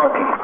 monkey.